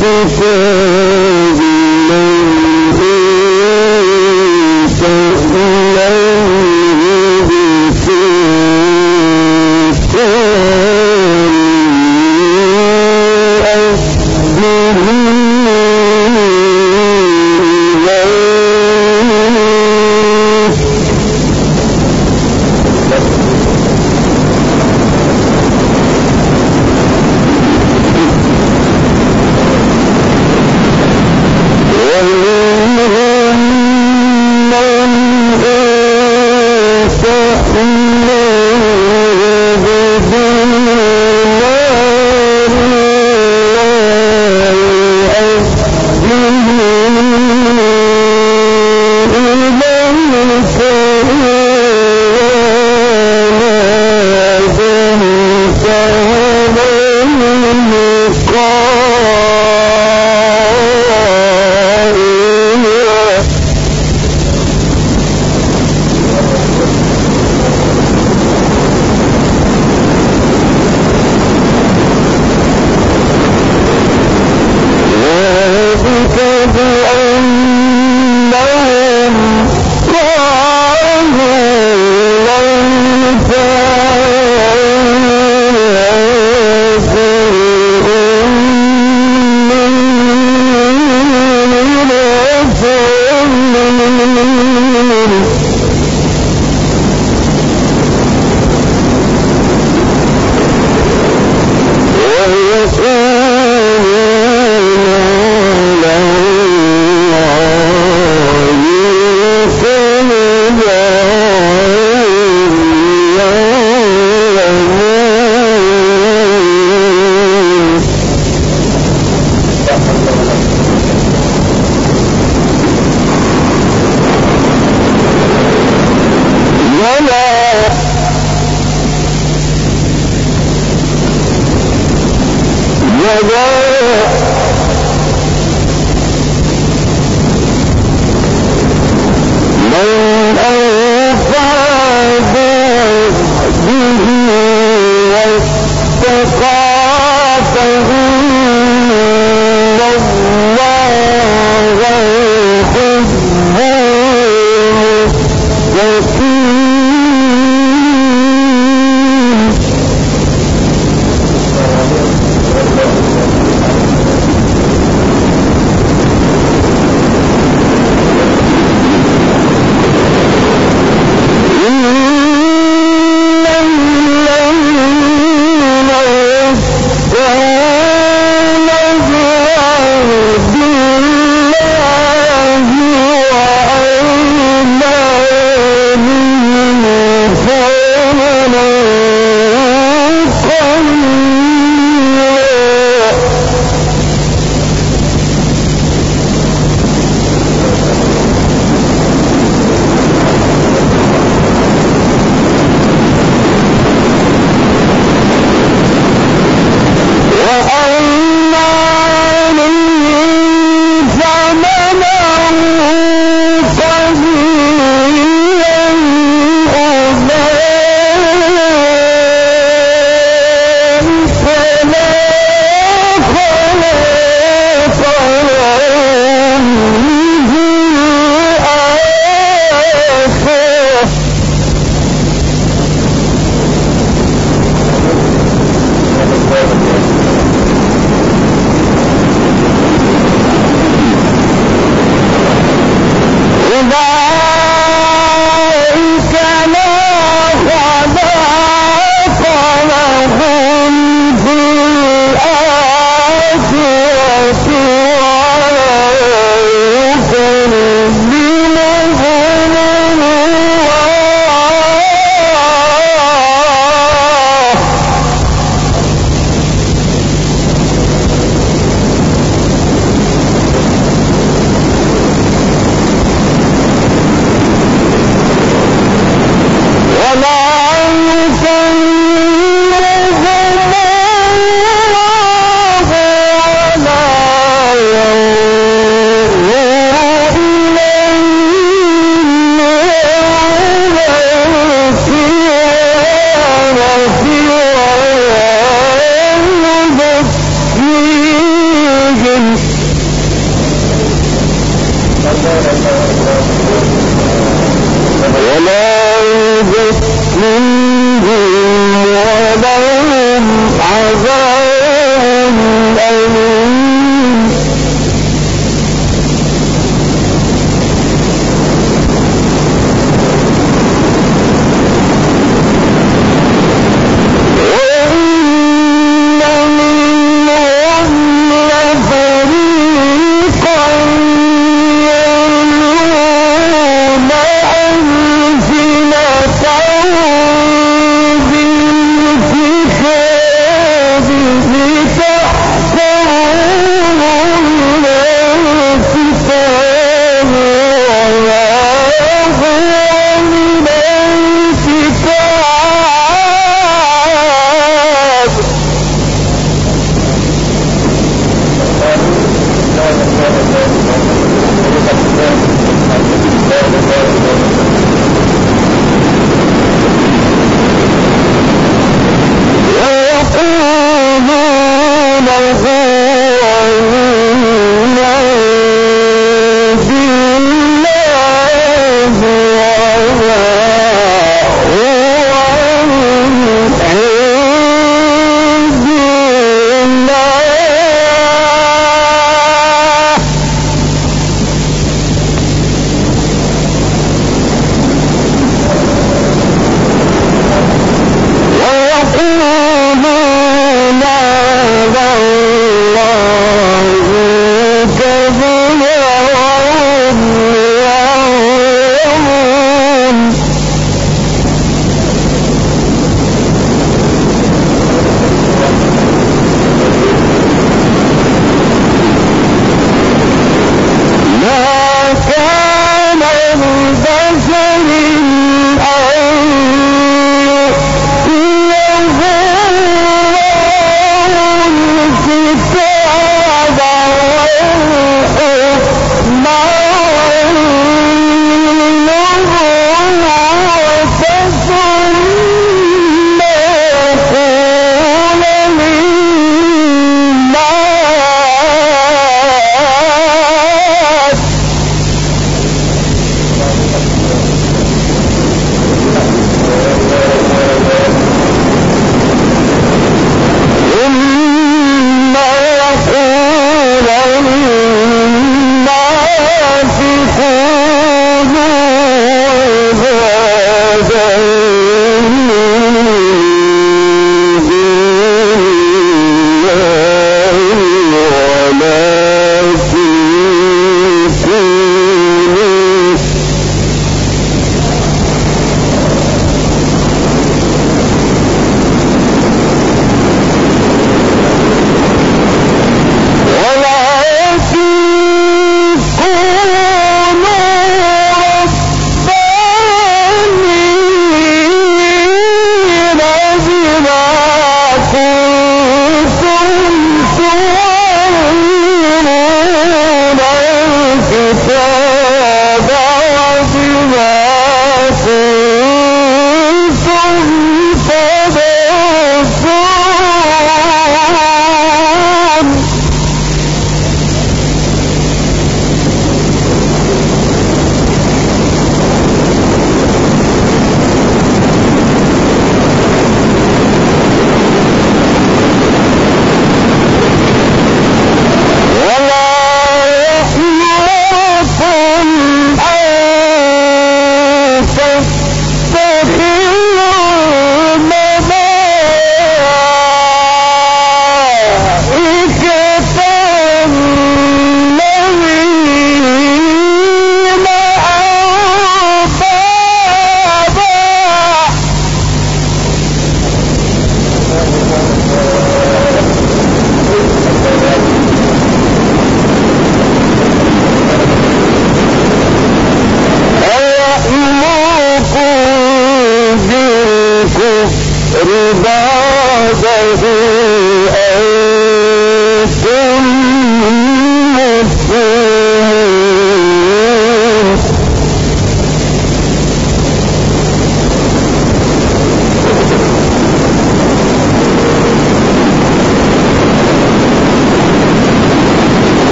faith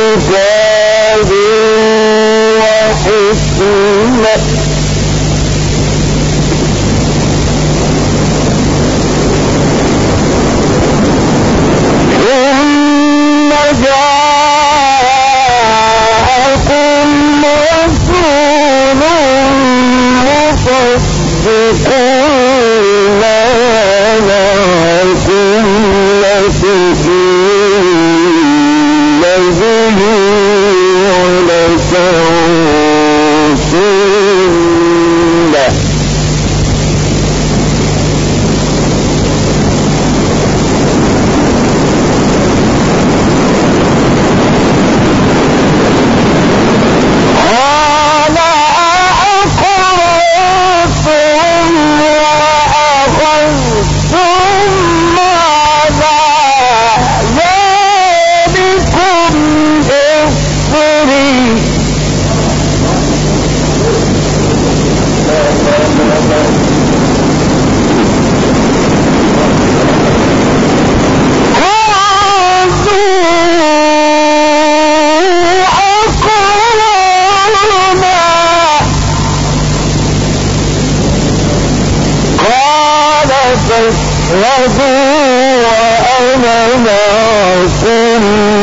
Jesus فاشهدوا وأنا معكم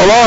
كفرا